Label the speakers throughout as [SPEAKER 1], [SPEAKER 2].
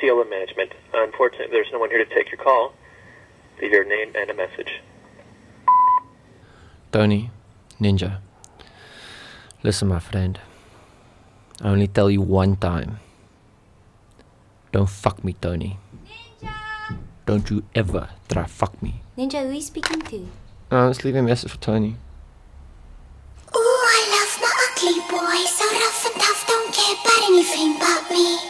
[SPEAKER 1] Osceola Management. Unfortunately, there's no one here to take your call. Leave your name and a message.
[SPEAKER 2] Tony, Ninja. Listen, my friend. I only tell you one time. Don't fuck me, Tony. Ninja! Don't you ever try fuck me.
[SPEAKER 3] Ninja, who are you speaking to?
[SPEAKER 2] Uh, let's leave a message for Tony.
[SPEAKER 4] Oh, I love my ugly boy. So rough and tough, don't care about anything but me.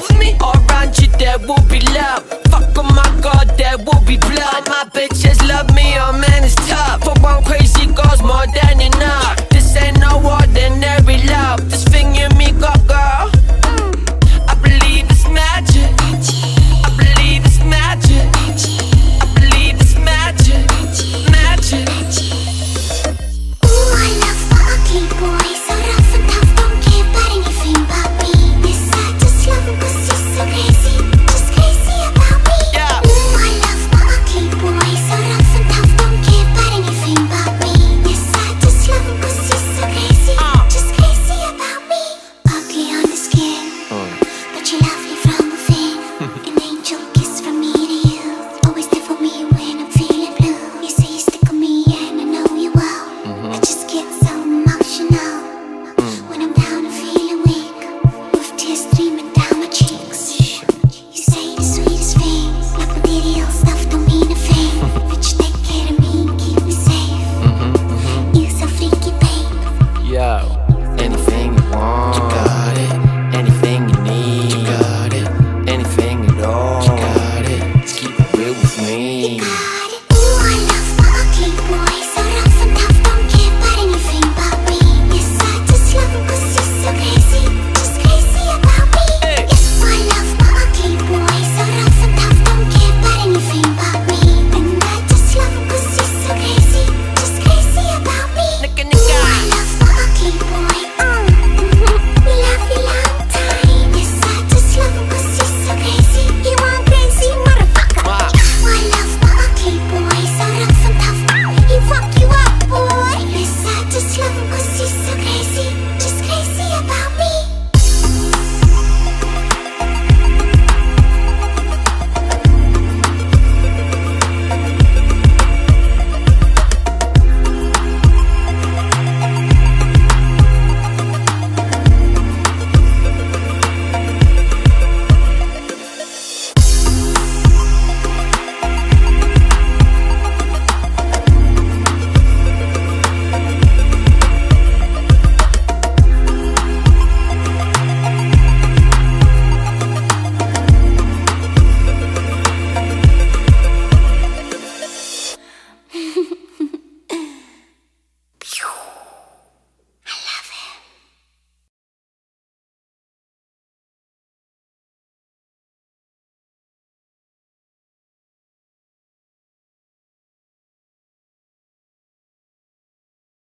[SPEAKER 4] love me.
[SPEAKER 5] Around you there will be love. Fuck on
[SPEAKER 4] my god, there will be blood. My bitches love me, oh man, it's tough. For one crazy
[SPEAKER 5] girl's more than enough.